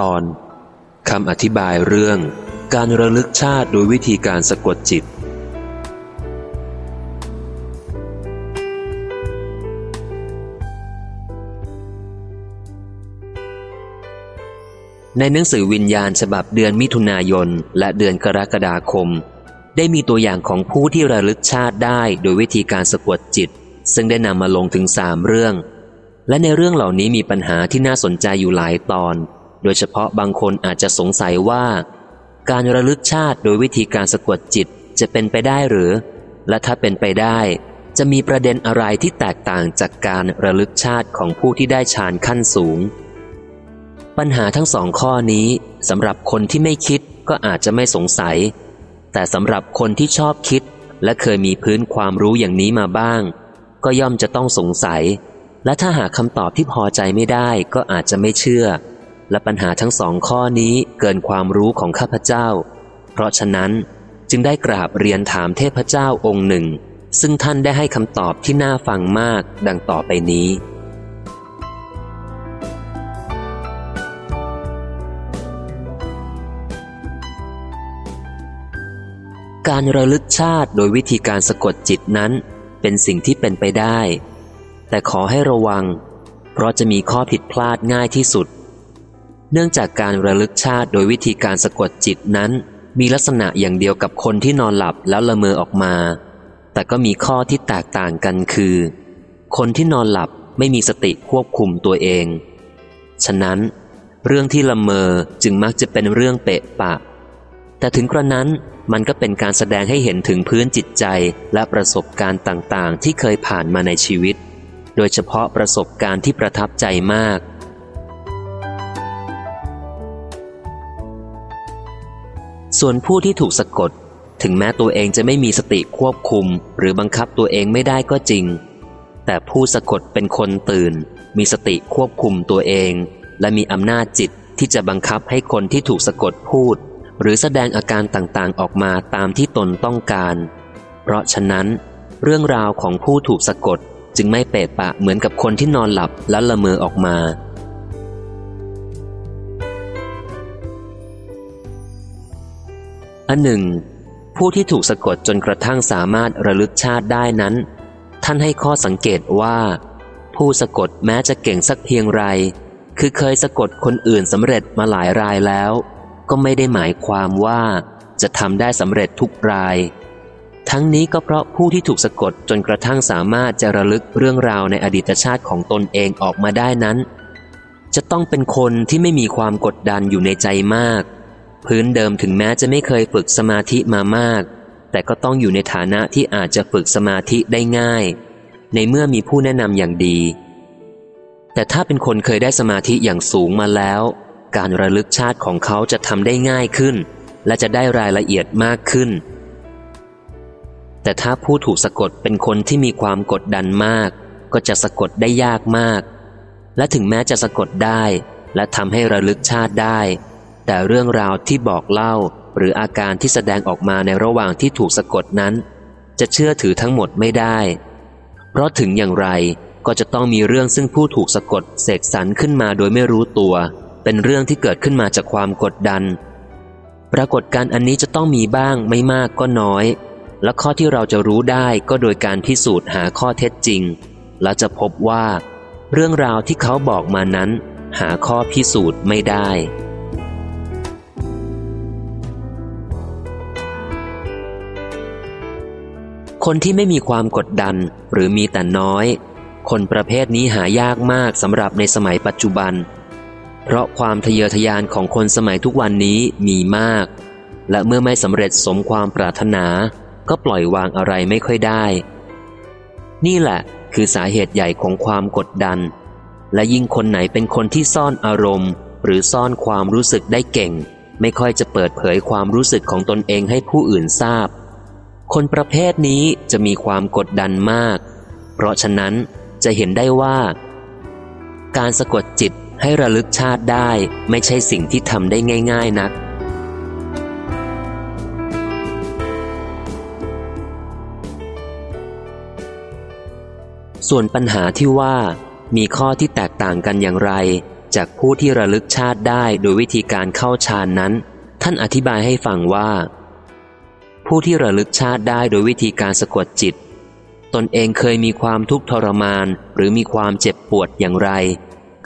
ตอนคำอธิบายเรื่อง การระลึกชาติโดยวิธีการสะกดจิต ในหนังสือวิญญาณฉบับเดือนมิถุนายน และเดือนกรกฎาคม ได้มีตัวอย่างของผู้ที่ระลึกชาติได้โดยวิธีการสะกดจิต ซึ่งได้นำมาลงถึงสามเรื่อง และในเรื่องเหล่านี้มีปัญหาที่น่าสนใจอยู่หลายตอน โดยเฉพาะบางคนอาจจะสงสัยว่า การระลึกชาติโดยวิธีการสะกดจิตจะเป็นไปได้หรือ และถ้าเป็นไปได้ จะมีประเด็นอะไรที่แตกต่างจากการระลึกชาติของผู้ที่ได้ฌานขั้นสูง ปัญหาทั้งสองข้อนี้สำหรับคนที่ไม่คิดก็อาจจะไม่สงสัย แต่สำหรับคนที่ชอบคิด และเคยมีพื้นความรู้อย่างนี้มาบ้าง ก็ย่อมจะต้องสงสัย และถ้าหาคำตอบที่พอใจไม่ได้ก็อาจจะไม่เชื่อ และปัญหาทั้งสองข้อนี้เกินความรู้ของข้าพเจ้า เพราะฉะนั้นจึงได้กราบเรียนถามเทพเจ้าองค์หนึ่ง ซึ่งท่านได้ให้คำตอบที่น่าฟังมากดังต่อไปนี้ การระลึกชาติโดยวิธีการสะกดจิตนั้น เป็นสิ่งที่เป็นไปได้ แต่ขอให้ระวัง เพราะจะมีข้อผิดพลาดง่ายที่สุด เนื่องจากการระลึกชาติโดยวิธีการสะกดจิตนั้น มีลักษณะอย่างเดียวกับคนที่นอนหลับแล้วละเมอออกมา แต่ก็มีข้อที่แตกต่างกันคือ คนที่นอนหลับไม่มีสติควบคุมตัวเอง ฉะนั้น เรื่องที่ละเมอจึงมักจะเป็นเรื่องเปะปะ แต่ถึงกระนั้นมันก็เป็นการแสดงให้เห็นถึงพื้นจิตใจและประสบการณ์ต่างๆ ที่เคยผ่านมาในชีวิต โดยเฉพาะประสบการณ์ที่ประทับใจมาก ส่วนผู้ที่ถูกสะกด ถึงแม้ตัวเองจะไม่มีสติควบคุม หรือบังคับตัวเองไม่ได้ก็จริง แต่ผู้สะกดเป็นคนตื่น มีสติควบคุมตัวเอง และมีอำนาจจิตที่จะบังคับให้คนที่ถูกสะกดพูด หรือแสดงอาการต่างๆ ออกมาตามที่ตนต้องการ เพราะฉะนั้น เรื่องราวของผู้ถูกสะกด จึงไม่เปะปะเหมือนกับคนที่นอนหลับและละเมอออกมา อันหนึ่ง ผู้ที่ถูกสะกดจนกระทั่งสามารถระลึกชาติได้นั้น ท่านให้ข้อสังเกตว่า ผู้สะกดแม้จะเก่งสักเพียงไร คือเคยสะกดคนอื่นสำเร็จมาหลายรายแล้ว ก็ไม่ได้หมายความว่าจะทำได้สำเร็จทุกราย ทั้งนี้ก็เพราะผู้ที่ถูกสะกดจนกระทั่งสามารถจะระลึกเรื่องราวในอดีตชาติของตนเองออกมาได้นั้น จะต้องเป็นคนที่ไม่มีความกดดันอยู่ในใจมาก พื้นเดิมถึงแม้จะไม่เคยฝึกสมาธิมามาก แต่ก็ต้องอยู่ในฐานะที่อาจจะฝึกสมาธิได้ง่าย ในเมื่อมีผู้แนะนำอย่างดี แต่ถ้าเป็นคนเคยได้สมาธิอย่างสูงมาแล้ว การระลึกชาติของเขาจะทำได้ง่ายขึ้น และจะได้รายละเอียดมากขึ้น แต่ถ้าผู้ถูกสะกดเป็นคนที่มีความกดดันมาก ก็จะสะกดได้ยากมาก และถึงแม้จะสะกดได้ และทำให้ระลึกชาติได้ แต่เรื่องราวที่บอกเล่า หรืออาการที่แสดงออกมาในระหว่างที่ถูกสะกดนั้น จะเชื่อถือทั้งหมดไม่ได้ เพราะถึงอย่างไรก็จะต้องมีเรื่องซึ่งผู้ถูกสะกดเสกสรรขึ้นมาโดยไม่รู้ตัว เป็นเรื่องที่เกิดขึ้นมาจากความกดดัน ปรากฏการณ์อันนี้จะต้องมีบ้างไม่มากก็น้อย และข้อที่เราจะรู้ได้ก็โดยการพิสูจน์หาข้อเท็จจริง และจะพบว่า เรื่องราวที่เขาบอกมานั้น หาข้อพิสูจน์ไม่ได้ คนที่ไม่มีความกดดันหรือมีแต่น้อย คนประเภทนี้หายากมากสำหรับในสมัยปัจจุบัน เพราะความทะเยอทะยานของคนสมัยทุกวันนี้มีมาก และเมื่อไม่สำเร็จสมความปรารถนา ก็ปล่อยวางอะไรไม่ค่อยได้ นี่แหละคือสาเหตุใหญ่ของความกดดัน และยิ่งคนไหนเป็นคนที่ซ่อนอารมณ์ หรือซ่อนความรู้สึกได้เก่ง ไม่ค่อยจะเปิดเผยความรู้สึกของตนเองให้ผู้อื่นทราบ คนประเภทนี้จะมีความกดดันมาก เพราะฉะนั้นจะเห็นได้ว่า การสะกดจิตให้ระลึกชาติได้ไม่ใช่สิ่งที่ทำได้ง่าย ๆนัก ส่วนปัญหาที่ว่า มีข้อที่แตกต่างกันอย่างไร จากผู้ที่ระลึกชาติได้โดยวิธีการเข้าฌานนั้น ท่านอธิบายให้ฟังว่า ผู้ที่ระลึกชาติได้โดยวิธีการสะกดจิต ตนเองเคยมีความทุกข์ทรมาน หรือมีความเจ็บปวดอย่างไร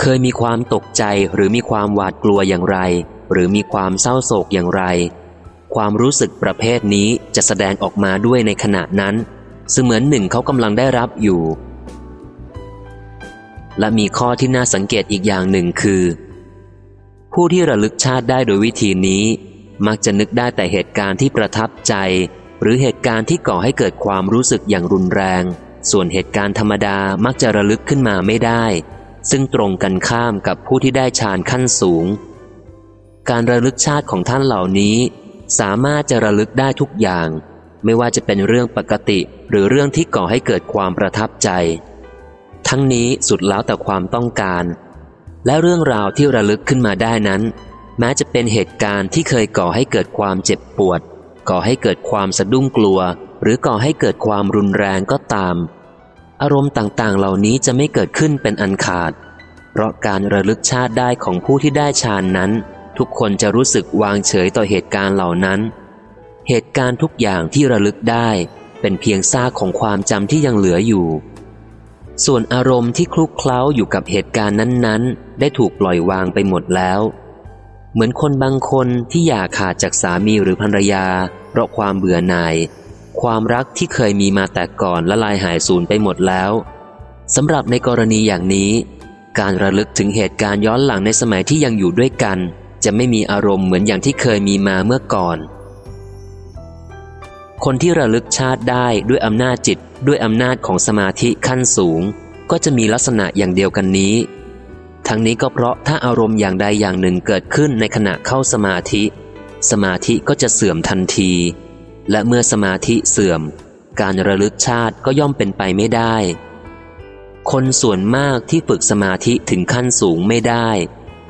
เคยมีความตกใจหรือมีความหวาดกลัวอย่างไร หรือมีความเศร้าโศกอย่างไร ความรู้สึกประเภทนี้จะแสดงออกมาด้วยในขณะนั้นเสมือนหนึ่งเขากำลังได้รับอยู่ และมีข้อที่น่าสังเกตอีกอย่างหนึ่งคือ ผู้ที่ระลึกชาติได้โดยวิธีนี้ มักจะนึกได้แต่เหตุการณ์ที่ประทับใจ หรือเหตุการณ์ที่ก่อให้เกิดความรู้สึกอย่างรุนแรง ส่วนเหตุการณ์ธรรมดามักจะระลึกขึ้นมาไม่ได้ ซึ่งตรงกันข้ามกับผู้ที่ได้ฌานขั้นสูง การระลึกชาติของท่านเหล่านี้ สามารถจะระลึกได้ทุกอย่าง ไม่ว่าจะเป็นเรื่องปกติหรือเรื่องที่ก่อให้เกิดความประทับใจ ทั้งนี้สุดแล้วแต่ความต้องการ และเรื่องราวที่ระลึกขึ้นมาได้นั้น แม้จะเป็นเหตุการณ์ที่เคยก่อให้เกิดความเจ็บปวด ก่อให้เกิดความสะดุ้งกลัว หรือก่อให้เกิดความรุนแรงก็ตาม อารมณ์ต่างๆ เหล่านี้จะไม่เกิดขึ้นเป็นอันขาด เพราะการระลึกชาติได้ของผู้ที่ได้ฌานนั้น ทุกคนจะรู้สึกวางเฉยต่อเหตุการณ์เหล่านั้น เหตุการณ์ทุกอย่างที่ระลึกได้ เป็นเพียงซากของความจำที่ยังเหลืออยู่ ส่วนอารมณ์ที่คลุกเคล้าอยู่กับเหตุการณ์นั้นๆ ได้ถูกปล่อยวางไปหมดแล้ว เหมือนคนบางคนที่อยากขาดจากสามีหรือภรรยา เพราะความเบื่อหน่าย ความรักที่เคยมีมาแต่ก่อนละลายหายสูญไปหมดแล้วสำหรับในกรณีอย่างนี้ การระลึกถึงเหตุการณ์ย้อนหลังในสมัยที่ยังอยู่ด้วยกัน จะไม่มีอารมณ์เหมือนอย่างที่เคยมีมาเมื่อก่อน คนที่ระลึกชาติได้ด้วยอำนาจจิตด้วยอำนาจของสมาธิขั้นสูง ก็จะมีลักษณะอย่างเดียวกันนี้ ทั้งนี้ก็เพราะถ้าอารมณ์อย่างใดอย่างหนึ่งเกิดขึ้นในขณะเข้าสมาธิ สมาธิก็จะเสื่อมทันที และเมื่อสมาธิเสื่อม การระลึกชาติก็ย่อมเป็นไปไม่ได้ คนส่วนมากที่ฝึกสมาธิถึงขั้นสูงไม่ได้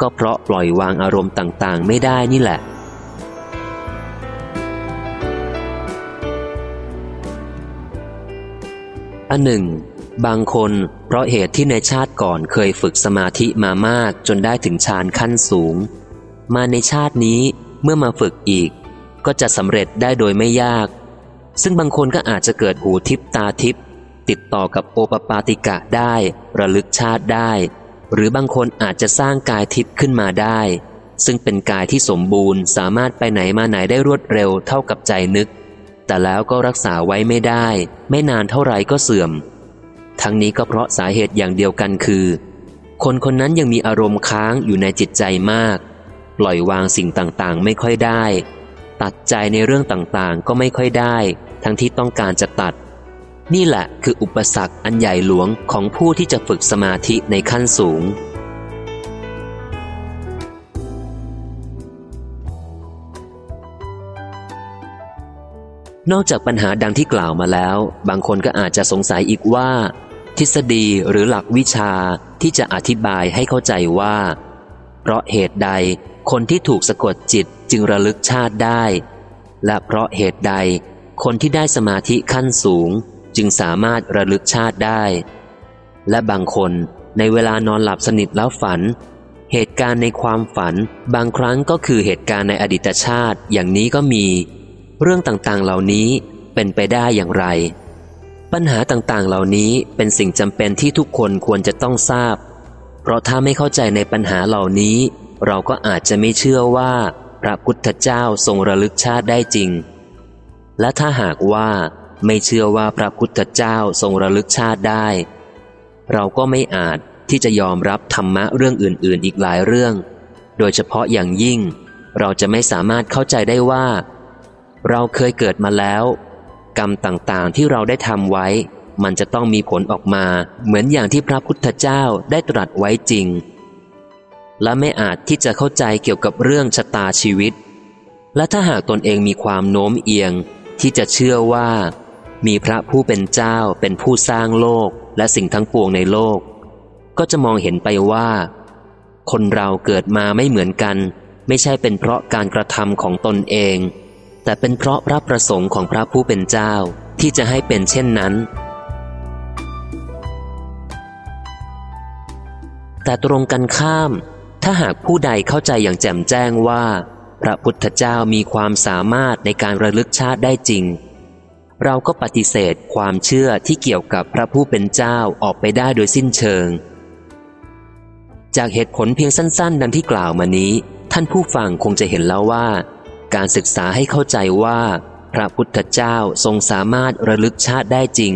ก็เพราะปล่อยวางอารมณ์ต่างๆ ไม่ได้นี่แหละ อันหนึ่ง บางคนเพราะเหตุที่ในชาติก่อนเคยฝึกสมาธิมามากจนได้ถึงฌานขั้นสูง มาในชาตินี้เมื่อมาฝึกอีก ก็จะสำเร็จได้โดยไม่ยาก ซึ่งบางคนก็อาจจะเกิดหูทิพตาทิพติดต่อกับโอปปาติกะได้ ระลึกชาติได้ หรือบางคนอาจจะสร้างกายทิพขึ้นมาได้ ซึ่งเป็นกายที่สมบูรณ์สามารถไปไหนมาไหนได้รวดเร็วเท่ากับใจนึก แต่แล้วก็รักษาไว้ไม่ได้ ไม่นานเท่าไรก็เสื่อม ทั้งนี้ก็เพราะสาเหตุอย่างเดียวกันคือ คนคนนั้นยังมีอารมณ์ค้างอยู่ในจิตใจมาก ปล่อยวางสิ่งต่างๆ ไม่ค่อยได้ ตัดใจในเรื่องต่างๆ ก็ไม่ค่อยได้ ทั้งที่ต้องการจะตัด นี่แหละคืออุปสรรคอันใหญ่หลวงของผู้ที่จะฝึกสมาธิในขั้นสูง นอกจากปัญหาดังที่กล่าวมาแล้ว บางคนก็อาจจะสงสัยอีกว่า ทฤษฎีหรือหลักวิชาที่จะอธิบายให้เข้าใจว่า เพราะเหตุใดคนที่ถูกสะกดจิตจึงระลึกชาติได้ และเพราะเหตุใด คนที่ได้สมาธิขั้นสูง จึงสามารถระลึกชาติได้ และบางคนในเวลานอนหลับสนิทแล้วฝัน เหตุการณ์ในความฝัน บางครั้งก็คือเหตุการณ์ในอดีตชาติอย่างนี้ก็มี เรื่องต่างๆเหล่านี้เป็นไปได้อย่างไร ปัญหาต่างๆเหล่านี้เป็นสิ่งจำเป็นที่ทุกคนควรจะต้องทราบ เพราะถ้าไม่เข้าใจในปัญหาเหล่านี้ เราก็อาจจะไม่เชื่อว่า พระพุทธเจ้าทรงระลึกชาติได้จริง และถ้าหากว่าไม่เชื่อว่าพระพุทธเจ้าทรงระลึกชาติได้ เราก็ไม่อาจที่จะยอมรับธรรมะเรื่องอื่น ๆ อีกหลายเรื่อง โดยเฉพาะอย่างยิ่ง เราจะไม่สามารถเข้าใจได้ว่า เราเคยเกิดมาแล้ว กรรมต่างๆที่เราได้ทำไว้ มันจะต้องมีผลออกมา เหมือนอย่างที่พระพุทธเจ้าได้ตรัสไว้จริง และไม่อาจที่จะเข้าใจเกี่ยวกับเรื่องชะตาชีวิต และถ้าหากตนเองมีความโน้มเอียง ที่จะเชื่อว่า มีพระผู้เป็นเจ้าเป็นผู้สร้างโลกและสิ่งทั้งปวงในโลก ก็จะมองเห็นไปว่า คนเราเกิดมาไม่เหมือนกัน ไม่ใช่เป็นเพราะการกระทำของตนเอง แต่เป็นเพราะพระประสงค์ของพระผู้เป็นเจ้าที่จะให้เป็นเช่นนั้น แต่ตรงกันข้าม ถ้าหากผู้ใดเข้าใจอย่างแจ่มแจ้งว่า พระพุทธเจ้ามีความสามารถในการระลึกชาติได้จริง เราก็ปฏิเสธความเชื่อที่เกี่ยวกับพระผู้เป็นเจ้าออกไปได้โดยสิ้นเชิง จากเหตุผลเพียงสั้น ๆ ดังที่กล่าวมานี้ ท่านผู้ฟังคงจะเห็นแล้วว่า การศึกษาให้เข้าใจว่า พระพุทธเจ้าทรงสามารถระลึกชาติได้จริง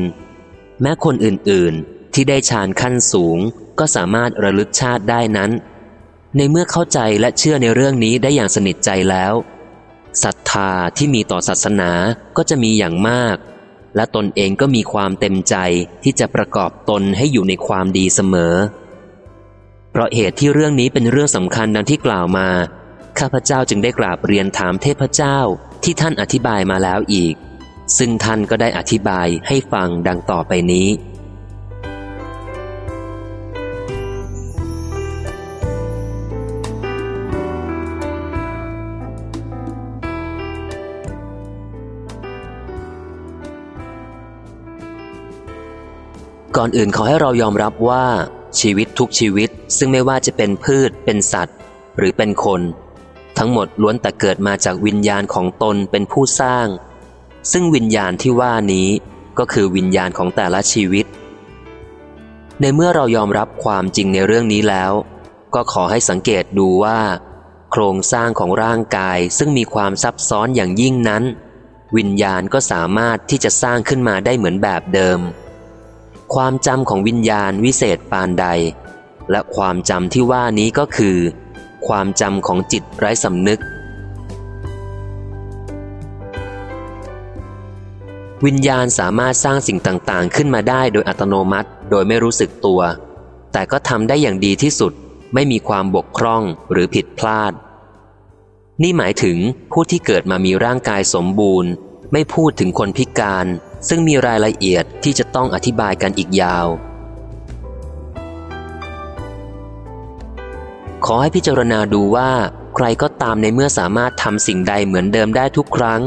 แม้คนอื่นๆ ที่ได้ฌานขั้นสูง ก็สามารถระลึกชาติได้นั้น ในเมื่อเข้าใจและเชื่อในเรื่องนี้ได้อย่างสนิทใจแล้วศรัทธาที่มีต่อศาสนาก็จะมีอย่างมาก และตนเองก็มีความเต็มใจที่จะประกอบตนให้อยู่ในความดีเสมอ เพราะเหตุที่เรื่องนี้เป็นเรื่องสำคัญดังที่กล่าวมา ข้าพเจ้าจึงได้กราบเรียนถามเทพเจ้าที่ท่านอธิบายมาแล้วอีก ซึ่งท่านก็ได้อธิบายให้ฟังดังต่อไปนี้ ก่อนอื่นขอให้เรายอมรับว่าชีวิตทุกชีวิตซึ่งไม่ว่าจะเป็นพืชเป็นสัตว์ หรือเป็นคน ทั้งหมดล้วนแต่เกิดมาจากวิญญาณของตนเป็นผู้สร้าง ซึ่งวิญญาณที่ว่านี้ก็คือวิญญาณของแต่ละชีวิต ในเมื่อเรายอมรับความจริงในเรื่องนี้แล้ว ก็ขอให้สังเกตดูว่า โครงสร้างของร่างกายซึ่งมีความซับซ้อนอย่างยิ่งนั้น วิญญาณก็สามารถที่จะสร้างขึ้นมาได้เหมือนแบบเดิม ความจำของวิญญาณวิเศษปานใด และความจำที่ว่านี้ก็คือ ความจำของจิตไร้สำนึก วิญญาณสามารถสร้างสิ่งต่างๆ ขึ้นมาได้โดยอัตโนมัติ โดยไม่รู้สึกตัว แต่ก็ทำได้อย่างดีที่สุด ไม่มีความบกพร่องหรือผิดพลาด นี่หมายถึงผู้ที่เกิดมามีร่างกายสมบูรณ์ ไม่พูดถึงคนพิการ ซึ่งมีรายละเอียดที่จะต้องอธิบายกันอีกยาว ขอให้พิจารณาดูว่า ใครก็ตามในเมื่อสามารถทำสิ่งใดเหมือนเดิมได้ทุกครั้ง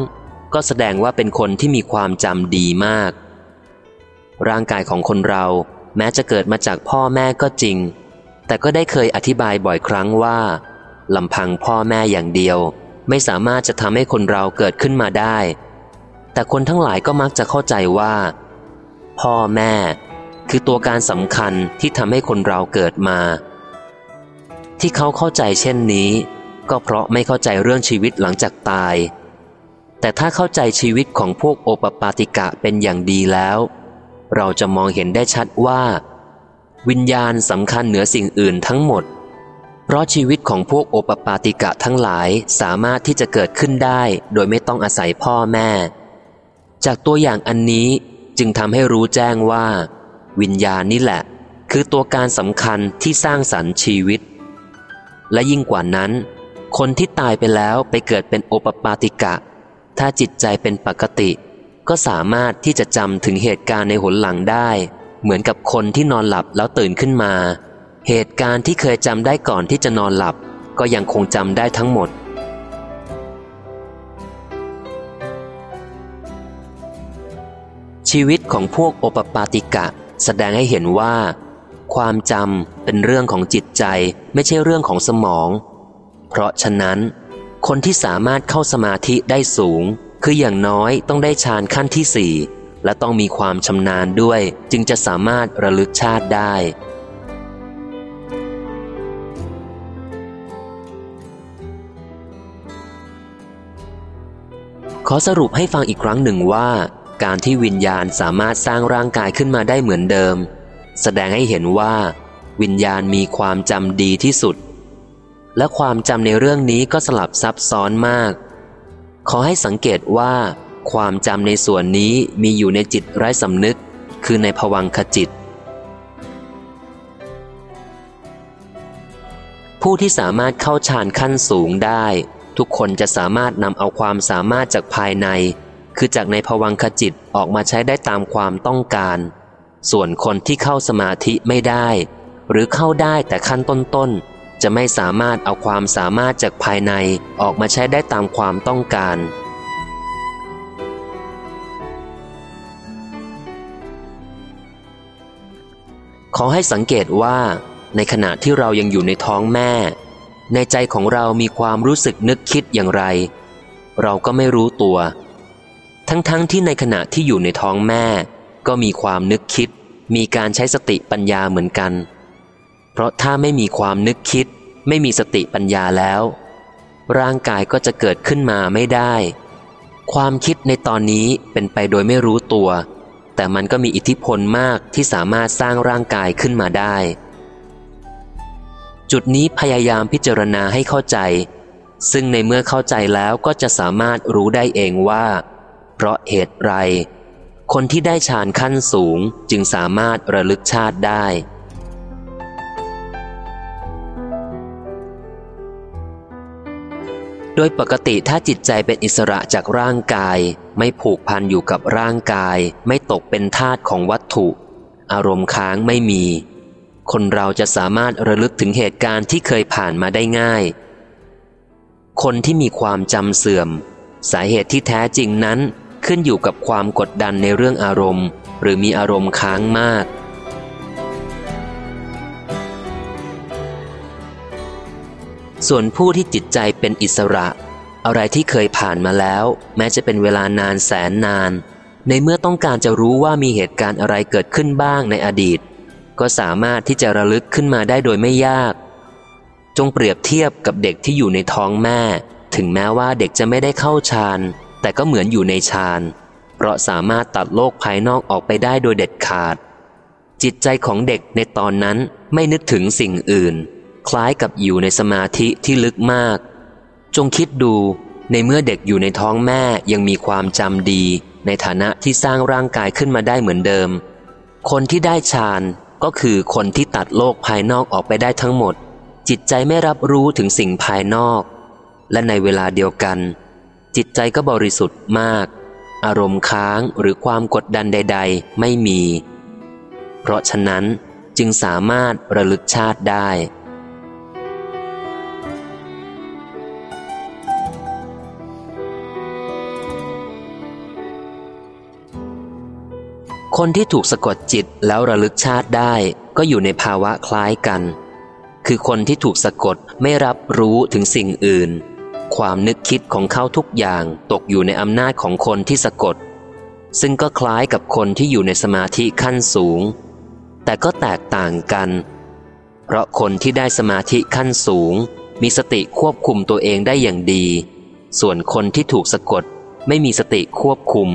ก็แสดงว่าเป็นคนที่มีความจำดีมาก ร่างกายของคนเราแม้จะเกิดมาจากพ่อแม่ก็จริง แต่ก็ได้เคยอธิบายบ่อยครั้งว่าลำพังพ่อแม่อย่างเดียว ไม่สามารถจะทำให้คนเราเกิดขึ้นมาได้ แต่คนทั้งหลายก็มักจะเข้าใจว่า พ่อแม่ คือตัวการสำคัญที่ทำให้คนเราเกิดมา ที่เขาเข้าใจเช่นนี้ ก็เพราะไม่เข้าใจเรื่องชีวิตหลังจากตาย แต่ถ้าเข้าใจชีวิตของพวกโอปปาติกะเป็นอย่างดีแล้ว เราจะมองเห็นได้ชัดว่า วิญญาณสำคัญเหนือสิ่งอื่นทั้งหมด เพราะชีวิตของพวกโอปปาติกะทั้งหลายสามารถที่จะเกิดขึ้นได้ โดยไม่ต้องอาศัยพ่อแม่ จากตัวอย่างอันนี้จึงทำให้รู้แจ้งว่า วิญญาณนี่แหละ คือตัวการสำคัญที่สร้างสรรค์ชีวิต และยิ่งกว่านั้น คนที่ตายไปแล้วไปเกิดเป็นโอปปาติกะ ถ้าจิตใจเป็นปกติ ก็สามารถที่จะจำถึงเหตุการณ์ในหนหลังได้ เหมือนกับคนที่นอนหลับแล้วตื่นขึ้นมา เหตุการณ์ที่เคยจำได้ก่อนที่จะนอนหลับ ก็ยังคงจำได้ทั้งหมดชีวิตของพวกโอปปาติกะ แสดงให้เห็นว่า ความจำเป็นเรื่องของจิตใจไม่ใช่เรื่องของสมอง เพราะฉะนั้น คนที่สามารถเข้าสมาธิได้สูง คืออย่างน้อยต้องได้ฌานขั้นที่สี่และต้องมีความชำนาญด้วย จึงจะสามารถระลึกชาติได้ ขอสรุปให้ฟังอีกครั้งหนึ่งว่า การที่วิญญาณสามารถสร้างร่างกายขึ้นมาได้เหมือนเดิม แสดงให้เห็นว่า วิญญาณมีความจำดีที่สุด และความจำในเรื่องนี้ก็สลับซับซ้อนมาก ขอให้สังเกตว่า ความจำในส่วนนี้มีอยู่ในจิตไร้สำนึก คือในภวังคจิต ผู้ที่สามารถเข้าฌานขั้นสูงได้ ทุกคนจะสามารถนำเอาความสามารถจากภายใน คือจากในภวังคจิตออกมาใช้ได้ตามความต้องการ ส่วนคนที่เข้าสมาธิไม่ได้ หรือเข้าได้แต่ขั้นต้นๆ จะไม่สามารถเอาความสามารถจากภายในออกมาใช้ได้ตามความต้องการขอให้สังเกตว่า ในขณะที่เรายังอยู่ในท้องแม่ ในใจของเรามีความรู้สึกนึกคิดอย่างไร เราก็ไม่รู้ตัว ทั้งๆทที่ในขณะที่อยู่ในท้องแม่ ก็มีความนึกคิด มีการใช้สติปัญญาเหมือนกัน เพราะถ้าไม่มีความนึกคิด ไม่มีสติปัญญาแล้ว ร่างกายก็จะเกิดขึ้นมาไม่ได้ ความคิดในตอนนี้เป็นไปโดยไม่รู้ตัว แต่มันก็มีอิทธิพลมากที่สามารถสร้างร่างกายขึ้นมาได้ จุดนี้พยายามพิจารณาให้เข้าใจ ซึ่งในเมื่อเข้าใจแล้วก็จะสามารถรู้ได้เองว่า เพราะเหตุไร คนที่ได้ฌานขั้นสูงจึงสามารถระลึกชาติได้ โดยปกติถ้าจิตใจเป็นอิสระจากร่างกาย ไม่ผูกพันอยู่กับร่างกาย ไม่ตกเป็นทาสของวัตถุ อารมณ์ค้างไม่มี คนเราจะสามารถระลึกถึงเหตุการณ์ที่เคยผ่านมาได้ง่าย คนที่มีความจำเสื่อม สาเหตุที่แท้จริงนั้น ขึ้นอยู่กับความกดดันในเรื่องอารมณ์ หรือมีอารมณ์ค้างมาก ส่วนผู้ที่จิตใจเป็นอิสระ อะไรที่เคยผ่านมาแล้ว แม้จะเป็นเวลานานแสนนาน ในเมื่อต้องการจะรู้ว่ามีเหตุการณ์อะไรเกิดขึ้นบ้างในอดีต ก็สามารถที่จะระลึกขึ้นมาได้โดยไม่ยาก จงเปรียบเทียบกับเด็กที่อยู่ในท้องแม่ ถึงแม้ว่าเด็กจะไม่ได้เข้าฌาน แต่ก็เหมือนอยู่ในฌาน เพราะสามารถตัดโลกภายนอกออกไปได้โดยเด็ดขาด จิตใจของเด็กในตอนนั้นไม่นึกถึงสิ่งอื่น คล้ายกับอยู่ในสมาธิที่ลึกมาก จงคิดดูในเมื่อเด็กอยู่ในท้องแม่ยังมีความจำดี ในฐานะที่สร้างร่างกายขึ้นมาได้เหมือนเดิม คนที่ได้ฌานก็คือคนที่ตัดโลกภายนอกออกไปได้ทั้งหมด จิตใจไม่รับรู้ถึงสิ่งภายนอก และในเวลาเดียวกัน จิตใจก็บริสุทธิ์มาก อารมณ์ค้างหรือความกดดันใด ๆ ไม่มี เพราะฉะนั้นจึงสามารถระลึกชาติได้ คนที่ถูกสะกดจิตแล้วระลึกชาติได้ก็อยู่ในภาวะคล้ายกัน คือคนที่ถูกสะกดไม่รับรู้ถึงสิ่งอื่น ความนึกคิดของเขาทุกอย่างตกอยู่ในอำนาจของคนที่สะกด ซึ่งก็คล้ายกับคนที่อยู่ในสมาธิขั้นสูง แต่ก็แตกต่างกัน เพราะคนที่ได้สมาธิขั้นสูง มีสติควบคุมตัวเองได้อย่างดี ส่วนคนที่ถูกสะกดไม่มีสติควบคุม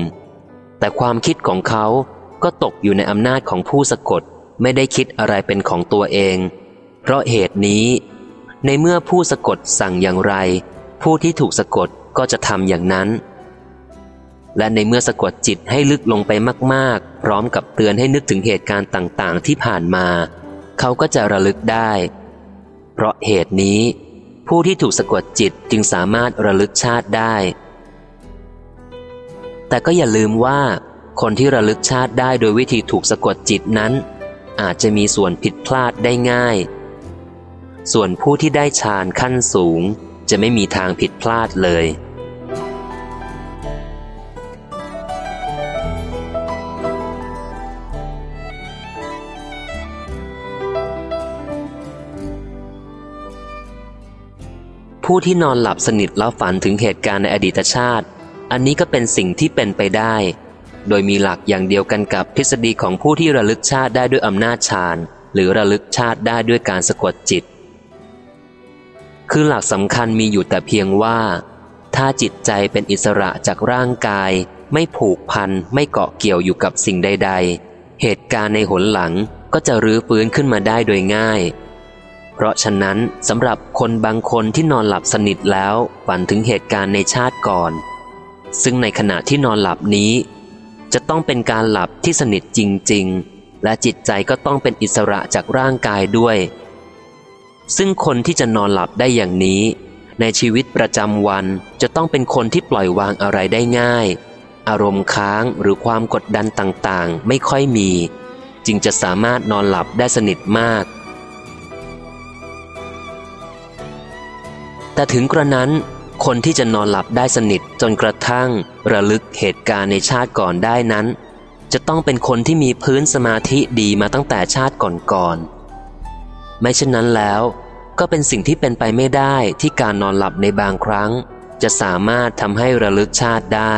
แต่ความคิดของเขาก็ตกอยู่ในอำนาจของผู้สะกดไม่ได้คิดอะไรเป็นของตัวเอง เพราะเหตุนี้ ในเมื่อผู้สะกดสั่งอย่างไร ผู้ที่ถูกสะกดก็จะทำอย่างนั้น และในเมื่อสะกดจิตให้ลึกลงไปมากๆ พร้อมกับเตือนให้นึกถึงเหตุการณ์ต่างๆ ที่ผ่านมา เขาก็จะระลึกได้ เพราะเหตุนี้ ผู้ที่ถูกสะกดจิตจึงสามารถระลึกชาติได้ แต่ก็อย่าลืมว่า คนที่ระลึกชาติได้โดยวิธีถูกสะกดจิตนั้น อาจจะมีส่วนผิดพลาดได้ง่าย ส่วนผู้ที่ได้ฌานขั้นสูง จะไม่มีทางผิดพลาดเลย ผู้ที่นอนหลับสนิทแล้วฝันถึงเหตุการณ์ในอดีตชาติ อันนี้ก็เป็นสิ่งที่เป็นไปได้ โดยมีหลักอย่างเดียวกันกับทฤษฎีของผู้ที่ระลึกชาติได้ด้วยอำนาจฌานหรือระลึกชาติได้ด้วยการสะกดจิต คือหลักสำคัญมีอยู่แต่เพียงว่า ถ้าจิตใจเป็นอิสระจากร่างกาย ไม่ผูกพันไม่เกาะเกี่ยวอยู่กับสิ่งใด ๆ เหตุการณ์ในหนหลังก็จะรื้อฟื้นขึ้นมาได้โดยง่าย เพราะฉะนั้นสำหรับคนบางคนที่นอนหลับสนิทแล้วฝันถึงเหตุการณ์ในชาติก่อน ซึ่งในขณะที่นอนหลับนี้ จะต้องเป็นการหลับที่สนิทจริง ๆ และจิตใจก็ต้องเป็นอิสระจากร่างกายด้วย ซึ่งคนที่จะนอนหลับได้อย่างนี้ ในชีวิตประจำวันจะต้องเป็นคนที่ปล่อยวางอะไรได้ง่าย อารมณ์ค้างหรือความกดดันต่างๆ ไม่ค่อยมี จึงจะสามารถนอนหลับได้สนิทมาก แต่ถึงกระนั้น คนที่จะนอนหลับได้สนิทจนกระทั่ง ระลึกเหตุการณ์ในชาติก่อนได้นั้น จะต้องเป็นคนที่มีพื้นสมาธิดีมาตั้งแต่ชาติก่อนๆ ไม่เช่นนั้นแล้ว ก็เป็นสิ่งที่เป็นไปไม่ได้ที่การนอนหลับในบางครั้ง จะสามารถทำให้ระลึกชาติได้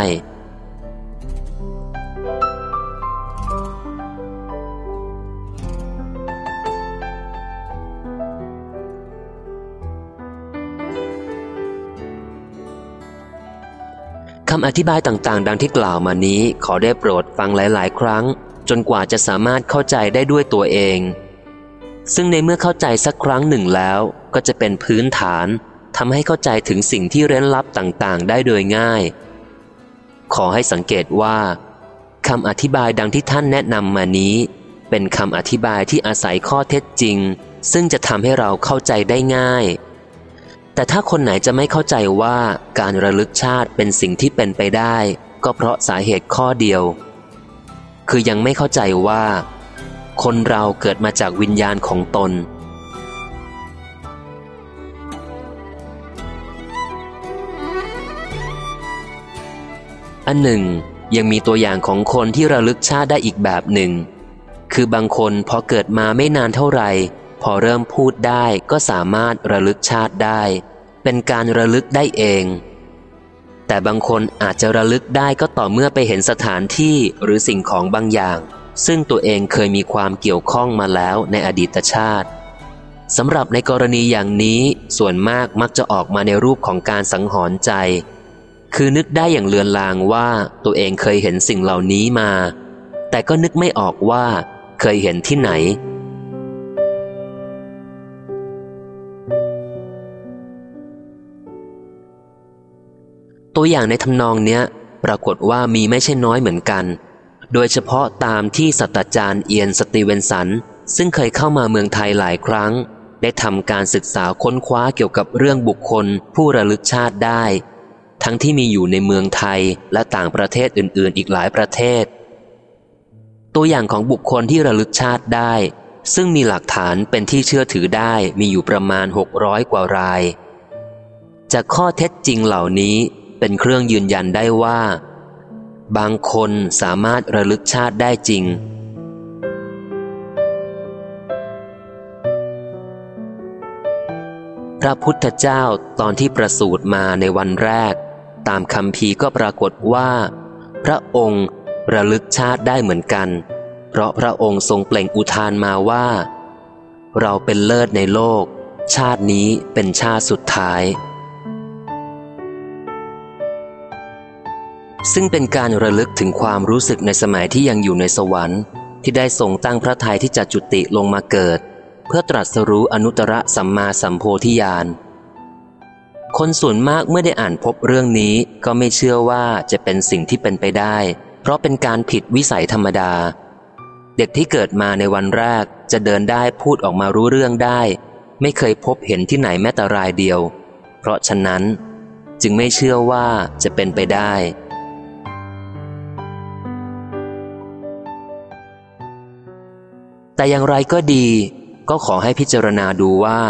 คำอธิบายต่างๆ ดังที่กล่าวมานี้ขอได้โปรดฟังหลาย ๆ ครั้ง จนกว่าจะสามารถเข้าใจได้ด้วยตัวเอง ซึ่งในเมื่อเข้าใจสักครั้งหนึ่งแล้วก็จะเป็นพื้นฐานทำให้เข้าใจถึงสิ่งที่เร้นลับต่างๆ ได้โดยง่าย ขอให้สังเกตว่าคำอธิบายดังที่ท่านแนะนำมานี้ เป็นคำอธิบายที่อาศัยข้อเท็จจริง ซึ่งจะทำให้เราเข้าใจได้ง่าย แต่ถ้าคนไหนจะไม่เข้าใจว่าการระลึกชาติเป็นสิ่งที่เป็นไปได้ ก็เพราะสาเหตุข้อเดียว คือยังไม่เข้าใจว่า คนเราเกิดมาจากวิญญาณของตน อันหนึ่ง ยังมีตัวอย่างของคนที่ระลึกชาติได้อีกแบบหนึ่ง คือบางคนพอเกิดมาไม่นานเท่าไหร่ พอเริ่มพูดได้ก็สามารถระลึกชาติได้ เป็นการระลึกได้เอง แต่บางคนอาจจะระลึกได้ก็ต่อเมื่อไปเห็นสถานที่หรือสิ่งของบางอย่าง ซึ่งตัวเองเคยมีความเกี่ยวข้องมาแล้วในอดีตชาติสำหรับในกรณีอย่างนี้ส่วนมากมักจะออกมาในรูปของการสังหรณ์ใจ คือนึกได้อย่างเลือนลางว่าตัวเองเคยเห็นสิ่งเหล่านี้มา แต่ก็นึกไม่ออกว่าเคยเห็นที่ไหน ตัวอย่างในทำนองเนี้ย ปรากฏว่ามีไม่ใช่น้อยเหมือนกัน โดยเฉพาะตามที่สัตจารย์เอียนสตีเวนสัน ซึ่งเคยเข้ามาเมืองไทยหลายครั้ง ได้ทำการศึกษาค้นคว้าเกี่ยวกับเรื่องบุคคล ผู้ระลึกชาติได้ ทั้งที่มีอยู่ในเมืองไทยและต่างประเทศอื่น ๆ อีกหลายประเทศ ตัวอย่างของบุคคลที่ระลึกชาติได้ ซึ่งมีหลักฐานเป็นที่เชื่อถือได้มีอยู่ประมาณ 600 กว่าราย จากข้อเท็จจริงเหล่านี้เป็นเครื่องยืนยันได้ว่า บางคนสามารถระลึกชาติได้จริง พระพุทธเจ้าตอนที่ประสูติมาในวันแรก ตามคำพีก็ปรากฏว่า พระองค์ระลึกชาติได้เหมือนกัน เพราะพระองค์ทรงเปล่งอุทานมาว่า เราเป็นเลิศในโลก ชาตินี้เป็นชาติสุดท้าย ซึ่งเป็นการระลึกถึงความรู้สึกในสมัยที่ยังอยู่ในสวรรค์ ที่ได้ทรงตั้งพระทัยที่จะจุติลงมาเกิด เพื่อตรัสรู้อนุตตรสัมมาสัมโพธิญาณคนส่วนมากเมื่อได้อ่านพบเรื่องนี้ก็ไม่เชื่อว่าจะเป็นสิ่งที่เป็นไปได้ เพราะเป็นการผิดวิสัยธรรมดา เด็กที่เกิดมาในวันแรกจะเดินได้พูดออกมารู้เรื่องได้ ไม่เคยพบเห็นที่ไหนแม้แต่รายเดียว เพราะฉะนั้น จึงไม่เชื่อว่าจะเป็นไปได้ แต่อย่างไรก็ดี ก็ขอให้พิจารณาดูว่า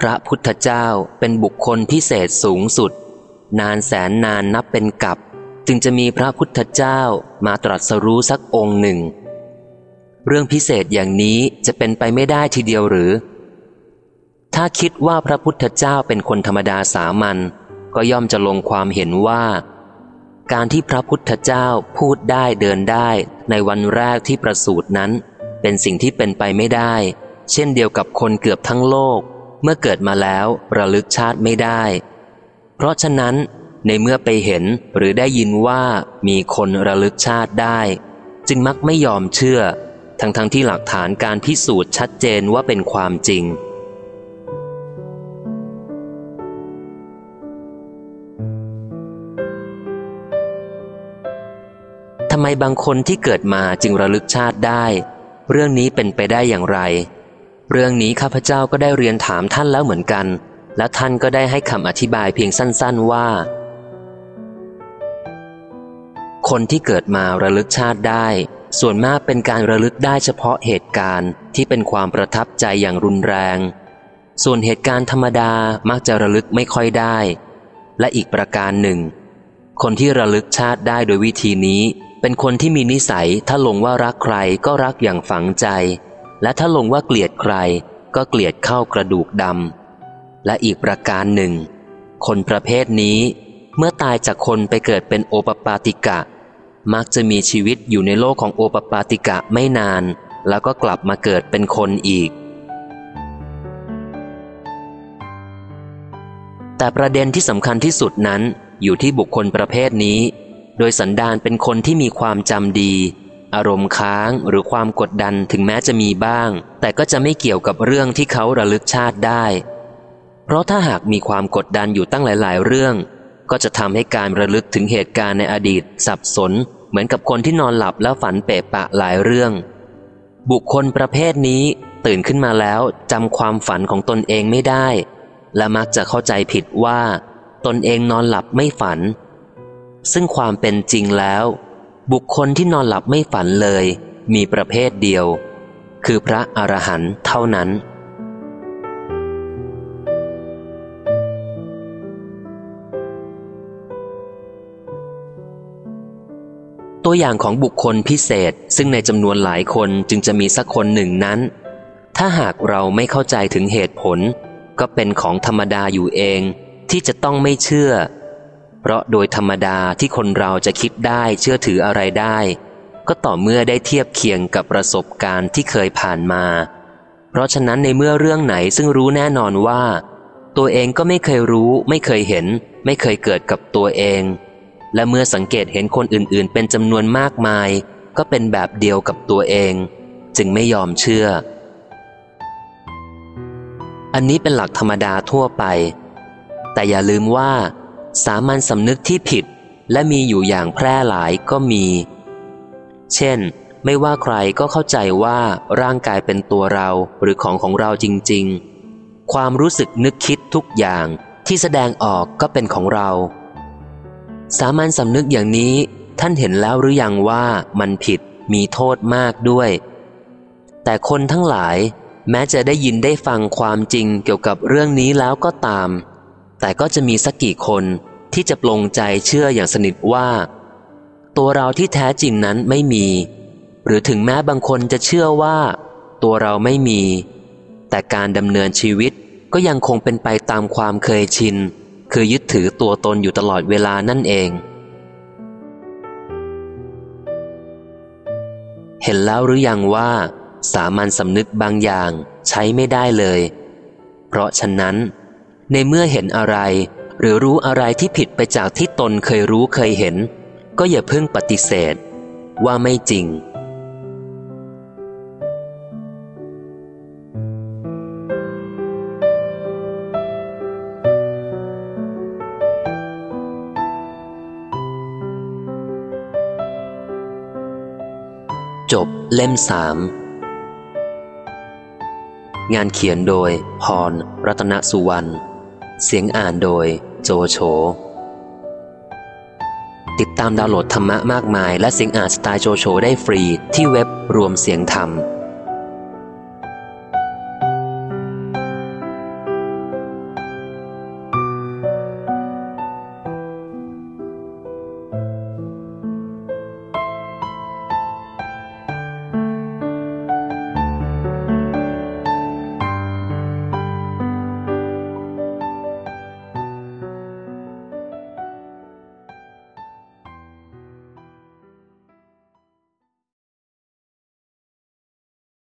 พระพุทธเจ้าเป็นบุคคลพิเศษสูงสุด นานแสนนานนับเป็นกับ จึงจะมีพระพุทธเจ้ามาตรัสรู้สักองค์หนึ่ง เรื่องพิเศษอย่างนี้จะเป็นไปไม่ได้ทีเดียวหรือ ถ้าคิดว่าพระพุทธเจ้าเป็นคนธรรมดาสามัญก็ย่อมจะลงความเห็นว่าการที่พระพุทธเจ้าพูดได้เดินได้ในวันแรกที่ประสูตินั้น เป็นสิ่งที่เป็นไปไม่ได้ เช่นเดียวกับคนเกือบทั้งโลก เมื่อเกิดมาแล้วระลึกชาติไม่ได้ เพราะฉะนั้น ในเมื่อไปเห็นหรือได้ยินว่ามีคนระลึกชาติได้ จึงมักไม่ยอมเชื่อ ทั้งๆทที่หลักฐานการพิสูจน์ชัดเจนว่าเป็นความจริงทำไมบางคนที่เกิดมาจึงระลึกชาติได้ เรื่องนี้เป็นไปได้อย่างไร เรื่องนี้ข้าพเจ้าก็ได้เรียนถามท่านแล้วเหมือนกัน และท่านก็ได้ให้คำอธิบายเพียงสั้น ๆว่า คนที่เกิดมาระลึกชาติได้ ส่วนมากเป็นการระลึกได้เฉพาะเหตุการณ์ที่เป็นความประทับใจอย่างรุนแรง ส่วนเหตุการณ์ธรรมดามักจะระลึกไม่ค่อยได้ และอีกประการหนึ่ง คนที่ระลึกชาติได้โดยวิธีนี้ เป็นคนที่มีนิสัยถ้าลงว่ารักใครก็รักอย่างฝังใจ และถ้าลงว่าเกลียดใคร ก็เกลียดเข้ากระดูกดำและอีกประการหนึ่ง คนประเภทนี้ เมื่อตายจากคนไปเกิดเป็นโอปปาติกะ มักจะมีชีวิตอยู่ในโลกของโอปปาติกะไม่นาน แล้วก็กลับมาเกิดเป็นคนอีกแต่ประเด็นที่สำคัญที่สุดนั้น อยู่ที่บุคคลประเภทนี้ โดยสันดานเป็นคนที่มีความจำดี อารมณ์ค้างหรือความกดดันถึงแม้จะมีบ้าง แต่ก็จะไม่เกี่ยวกับเรื่องที่เขาระลึกชาติได้ เพราะถ้าหากมีความกดดันอยู่ตั้งหลาย ๆ เรื่อง ก็จะทำให้การระลึกถึงเหตุการณ์ในอดีต สับสน เหมือนกับคนที่นอนหลับแล้วฝันเปะปะหลายเรื่อง บุคคลประเภทนี้ตื่นขึ้นมาแล้วจำความฝันของตนเองไม่ได้ และมักจะเข้าใจผิดว่า ตนเองนอนหลับไม่ฝัน ซึ่งความเป็นจริงแล้ว บุคคลที่นอนหลับไม่ฝันเลย มีประเภทเดียว คือพระอรหันต์เท่านั้น ตัวอย่างของบุคคลพิเศษซึ่งในจำนวนหลายคนจึงจะมีสักคนหนึ่งนั้น ถ้าหากเราไม่เข้าใจถึงเหตุผล ก็เป็นของธรรมดาอยู่เอง ที่จะต้องไม่เชื่อ เพราะโดยธรรมดาที่คนเราจะคิดได้เชื่อถืออะไรได้ ก็ต่อเมื่อได้เทียบเคียงกับประสบการณ์ที่เคยผ่านมา เพราะฉะนั้นในเมื่อเรื่องไหนซึ่งรู้แน่นอนว่า ตัวเองก็ไม่เคยรู้ ไม่เคยเห็น ไม่เคยเกิดกับตัวเอง และเมื่อสังเกตเห็นคนอื่นๆ เป็นจำนวนมากมาย ก็เป็นแบบเดียวกับตัวเอง จึงไม่ยอมเชื่ออันนี้เป็นหลักธรรมดาทั่วไป แต่อย่าลืมว่า สามัญสำนึกที่ผิด และมีอยู่อย่างแพร่หลายก็มี เช่น ไม่ว่าใครก็เข้าใจว่าร่างกายเป็นตัวเราหรือของของเราจริง ๆ ความรู้สึกนึกคิดทุกอย่างที่แสดงออกก็เป็นของเรา สามัญสำนึกอย่างนี้ท่านเห็นแล้วหรือยังว่ามันผิดมีโทษมากด้วย แต่คนทั้งหลาย แม้จะได้ยินได้ฟังความจริงเกี่ยวกับเรื่องนี้แล้วก็ตาม แต่ก็จะมีสักกี่คนที่จะปลงใจเชื่ออย่างสนิทว่า ตัวเราที่แท้จริงนั้นไม่มี หรือถึงแม้บางคนจะเชื่อว่า ตัวเราไม่มี แต่การดำเนินชีวิตก็ยังคงเป็นไปตามความเคยชิน คือยึดถือตัวตนอยู่ตลอดเวลานั่นเอง เห็นแล้วหรือยังว่า สามัญสำนึกบางอย่างใช้ไม่ได้เลย เพราะฉะนั้น ในเมื่อเห็นอะไร หรือรู้อะไรที่ผิดไปจากที่ตนเคยรู้เคยเห็น ก็อย่าเพิ่งปฏิเสธ ว่าไม่จริง จบเล่มสามงานเขียนโดยพร รัตนสุวรรณ เสียงอ่านโดยโจโฉ ติดตามดาวน์โหลดธรรมะมากมายและเสียงอ่านสไตล์โจโฉได้ฟรีที่เว็บรวมเสียงธรรม